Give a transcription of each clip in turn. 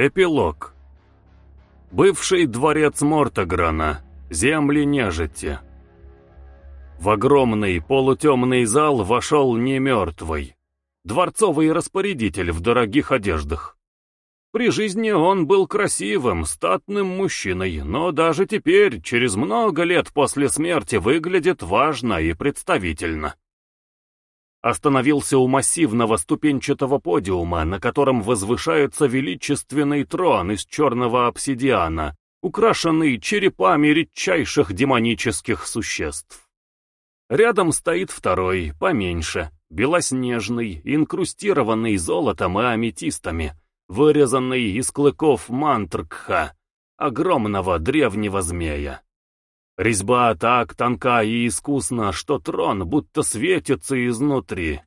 Эпилог. Бывший дворец Мортограна. Земли нежити. В огромный полутемный зал вошел немертвый. Дворцовый распорядитель в дорогих одеждах. При жизни он был красивым, статным мужчиной, но даже теперь, через много лет после смерти, выглядит важно и представительно остановился у массивного ступенчатого подиума, на котором возвышается величественный трон из черного обсидиана, украшенный черепами редчайших демонических существ. Рядом стоит второй, поменьше, белоснежный, инкрустированный золотом и аметистами, вырезанный из клыков мантркха, огромного древнего змея. Резьба так тонка и искусна, что трон будто светится изнутри.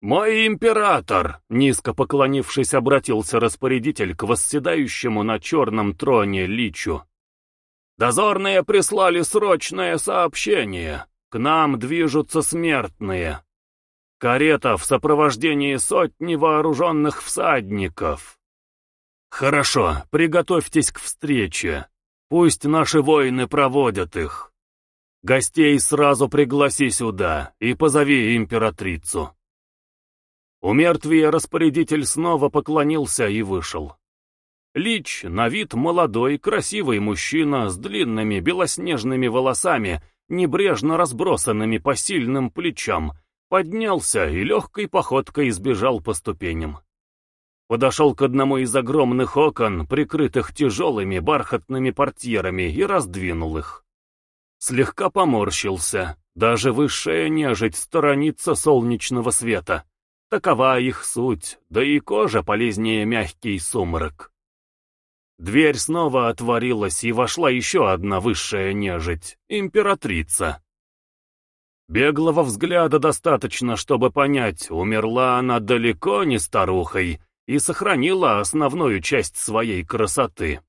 «Мой император!» — низко поклонившись, обратился распорядитель к восседающему на черном троне личу. «Дозорные прислали срочное сообщение. К нам движутся смертные. Карета в сопровождении сотни вооруженных всадников. Хорошо, приготовьтесь к встрече. Пусть наши воины проводят их. Гостей сразу пригласи сюда и позови императрицу. У мертвия распорядитель снова поклонился и вышел. Лич, на вид молодой, красивый мужчина с длинными белоснежными волосами, небрежно разбросанными по сильным плечам, поднялся и легкой походкой избежал по ступеням подошел к одному из огромных окон, прикрытых тяжелыми бархатными портьерами, и раздвинул их. Слегка поморщился, даже высшая нежить сторонится солнечного света. Такова их суть, да и кожа полезнее мягкий сумрак. Дверь снова отворилась, и вошла еще одна высшая нежить — императрица. Беглого взгляда достаточно, чтобы понять, умерла она далеко не старухой, и сохранила основную часть своей красоты.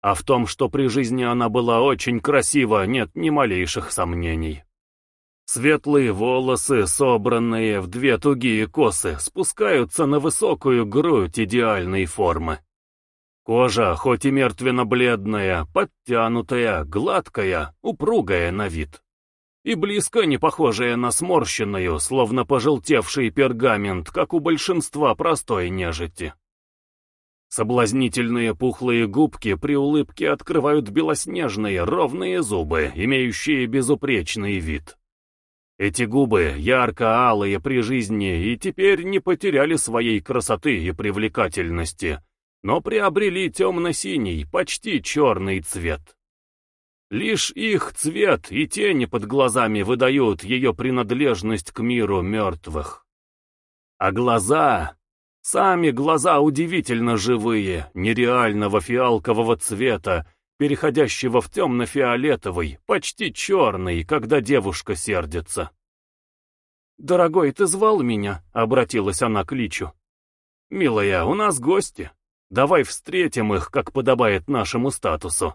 А в том, что при жизни она была очень красива, нет ни малейших сомнений. Светлые волосы, собранные в две тугие косы, спускаются на высокую грудь идеальной формы. Кожа, хоть и мертвенно-бледная, подтянутая, гладкая, упругая на вид и близко не похожая на сморщенную, словно пожелтевший пергамент, как у большинства простой нежити. Соблазнительные пухлые губки при улыбке открывают белоснежные ровные зубы, имеющие безупречный вид. Эти губы, ярко-алые при жизни, и теперь не потеряли своей красоты и привлекательности, но приобрели темно-синий, почти черный цвет. Лишь их цвет и тени под глазами выдают ее принадлежность к миру мертвых. А глаза... Сами глаза удивительно живые, нереального фиалкового цвета, переходящего в темно-фиолетовый, почти черный, когда девушка сердится. «Дорогой, ты звал меня?» — обратилась она к Личу. «Милая, у нас гости. Давай встретим их, как подобает нашему статусу».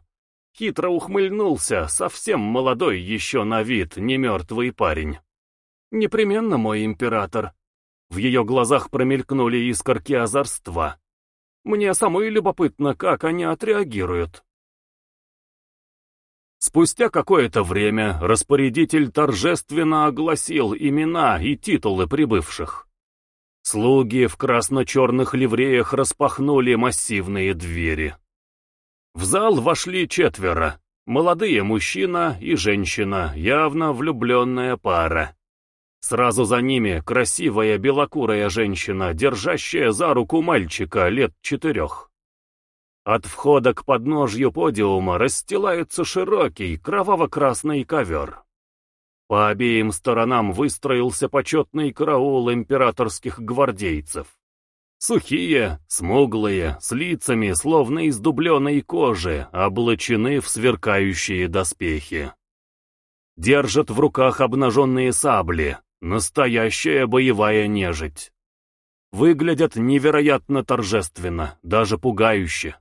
Хитро ухмыльнулся, совсем молодой еще на вид, немертвый парень. «Непременно мой император». В ее глазах промелькнули искорки озорства. «Мне самой любопытно, как они отреагируют». Спустя какое-то время распорядитель торжественно огласил имена и титулы прибывших. Слуги в красно-черных ливреях распахнули массивные двери. В зал вошли четверо. Молодые мужчина и женщина, явно влюбленная пара. Сразу за ними красивая белокурая женщина, держащая за руку мальчика лет четырех. От входа к подножью подиума расстилается широкий кроваво-красный ковер. По обеим сторонам выстроился почетный караул императорских гвардейцев. Сухие, смуглые, с лицами, словно из дубленой кожи, облачены в сверкающие доспехи. Держат в руках обнаженные сабли, настоящая боевая нежить. Выглядят невероятно торжественно, даже пугающе.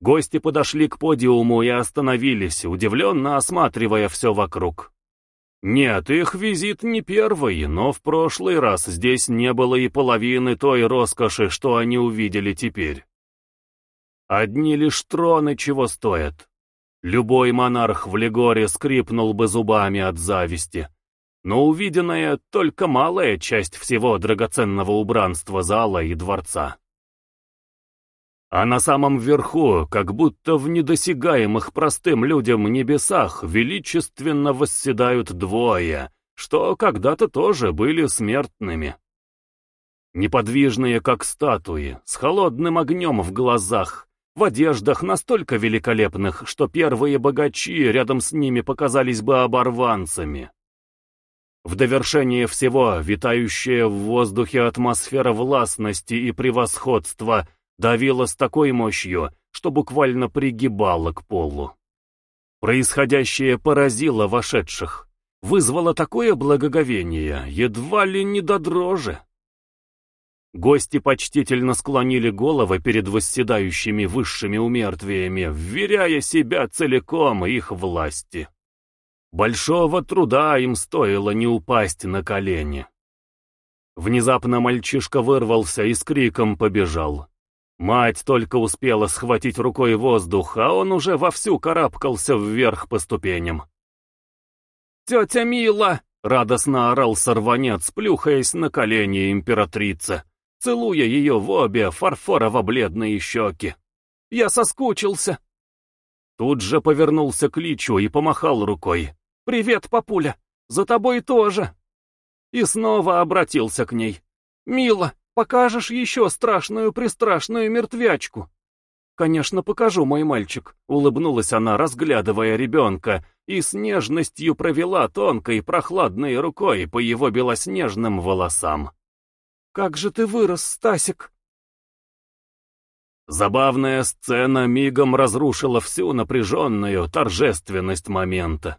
Гости подошли к подиуму и остановились, удивленно осматривая все вокруг. Нет, их визит не первый, но в прошлый раз здесь не было и половины той роскоши, что они увидели теперь. Одни лишь троны чего стоят. Любой монарх в Легоре скрипнул бы зубами от зависти. Но увиденное — только малая часть всего драгоценного убранства зала и дворца. А на самом верху, как будто в недосягаемых простым людям небесах, величественно восседают двое, что когда-то тоже были смертными. Неподвижные, как статуи, с холодным огнем в глазах, в одеждах настолько великолепных, что первые богачи рядом с ними показались бы оборванцами. В довершение всего, витающая в воздухе атмосфера властности и превосходства давила с такой мощью, что буквально пригибала к полу. Происходящее поразило вошедших, вызвало такое благоговение, едва ли не до дрожи. Гости почтительно склонили головы перед восседающими высшими умертвиями, вверяя себя целиком их власти. Большого труда им стоило не упасть на колени. Внезапно мальчишка вырвался и с криком побежал. Мать только успела схватить рукой воздух, а он уже вовсю карабкался вверх по ступеням. «Тетя Мила!» — радостно орал сорванец, плюхаясь на колени императрицы, целуя ее в обе фарфорово-бледные щеки. «Я соскучился!» Тут же повернулся к Личу и помахал рукой. «Привет, папуля! За тобой тоже!» И снова обратился к ней. «Мила, Покажешь еще страшную-престрашную мертвячку?» «Конечно, покажу, мой мальчик», — улыбнулась она, разглядывая ребенка, и с нежностью провела тонкой прохладной рукой по его белоснежным волосам. «Как же ты вырос, Стасик!» Забавная сцена мигом разрушила всю напряженную торжественность момента.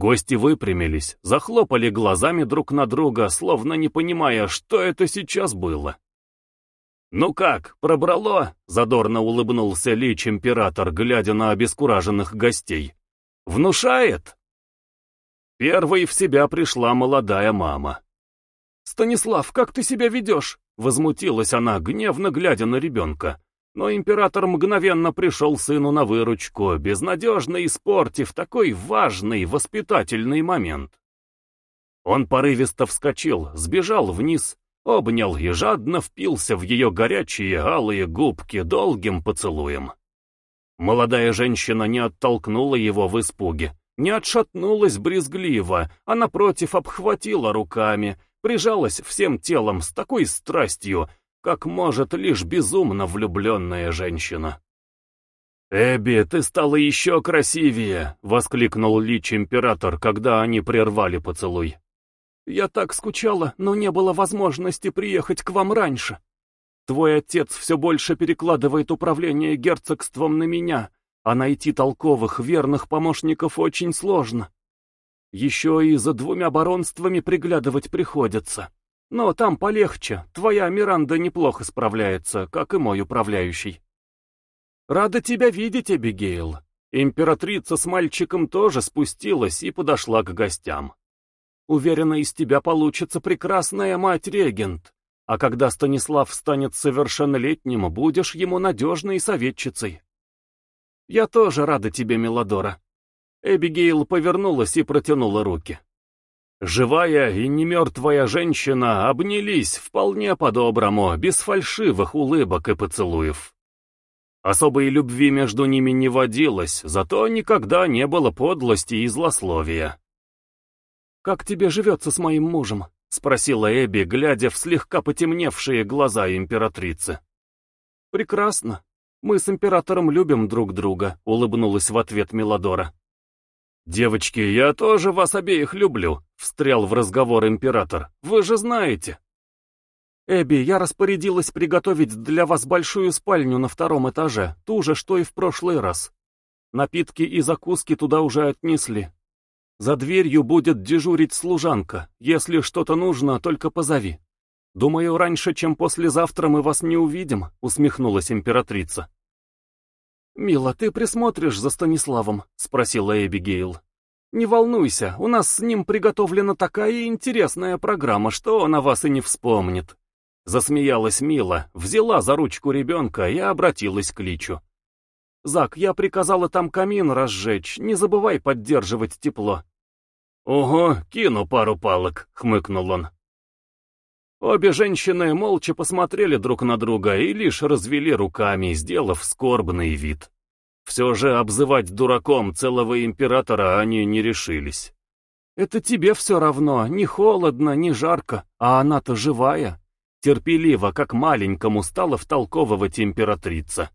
Гости выпрямились, захлопали глазами друг на друга, словно не понимая, что это сейчас было. «Ну как, пробрало?» — задорно улыбнулся Лич император, глядя на обескураженных гостей. «Внушает?» Первой в себя пришла молодая мама. «Станислав, как ты себя ведешь?» — возмутилась она, гневно глядя на ребенка. Но император мгновенно пришел сыну на выручку, безнадежно испортив такой важный воспитательный момент. Он порывисто вскочил, сбежал вниз, обнял и жадно впился в ее горячие алые губки долгим поцелуем. Молодая женщина не оттолкнула его в испуге, не отшатнулась брезгливо, а напротив обхватила руками, прижалась всем телом с такой страстью, как может лишь безумно влюбленная женщина. «Эбби, ты стала еще красивее!» — воскликнул Лич-император, когда они прервали поцелуй. «Я так скучала, но не было возможности приехать к вам раньше. Твой отец все больше перекладывает управление герцогством на меня, а найти толковых, верных помощников очень сложно. Еще и за двумя баронствами приглядывать приходится. Но там полегче, твоя Миранда неплохо справляется, как и мой управляющий. Рада тебя видеть, Эбигейл. Императрица с мальчиком тоже спустилась и подошла к гостям. Уверена, из тебя получится прекрасная мать-регент, а когда Станислав станет совершеннолетним, будешь ему надежной советчицей. Я тоже рада тебе, Мелодора. Эбигейл повернулась и протянула руки. Живая и немертвая женщина обнялись вполне по-доброму, без фальшивых улыбок и поцелуев. Особой любви между ними не водилось, зато никогда не было подлости и злословия. «Как тебе живется с моим мужем?» — спросила Эбби, глядя в слегка потемневшие глаза императрицы. «Прекрасно. Мы с императором любим друг друга», — улыбнулась в ответ Мелодора. «Девочки, я тоже вас обеих люблю», — встрял в разговор император. «Вы же знаете». «Эбби, я распорядилась приготовить для вас большую спальню на втором этаже, ту же, что и в прошлый раз. Напитки и закуски туда уже отнесли. За дверью будет дежурить служанка. Если что-то нужно, только позови. Думаю, раньше, чем послезавтра мы вас не увидим», — усмехнулась императрица. «Мила, ты присмотришь за Станиславом?» — спросила Эбигейл. Не волнуйся, у нас с ним приготовлена такая интересная программа, что он о вас и не вспомнит. Засмеялась Мила, взяла за ручку ребенка и обратилась к Личу. «Зак, я приказала там камин разжечь, не забывай поддерживать тепло». «Ого, кину пару палок», — хмыкнул он. Обе женщины молча посмотрели друг на друга и лишь развели руками, сделав скорбный вид. Все же обзывать дураком целого императора они не решились. «Это тебе все равно, не холодно, не жарко, а она-то живая». Терпеливо, как маленькому, стала втолковывать императрица.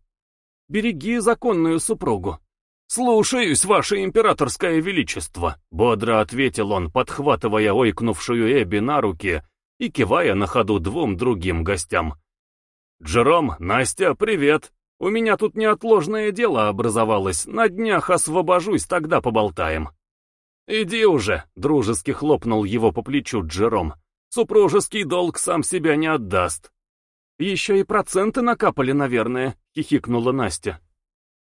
«Береги законную супругу». «Слушаюсь, ваше императорское величество», — бодро ответил он, подхватывая ойкнувшую Эбби на руки и кивая на ходу двум другим гостям. «Джером, Настя, привет!» У меня тут неотложное дело образовалось, на днях освобожусь, тогда поболтаем». «Иди уже», — дружески хлопнул его по плечу Джером. «Супружеский долг сам себя не отдаст». «Еще и проценты накапали, наверное», — хихикнула Настя.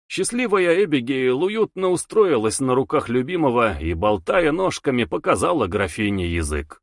Счастливая Эбигейл уютно устроилась на руках любимого и, болтая ножками, показала графине язык.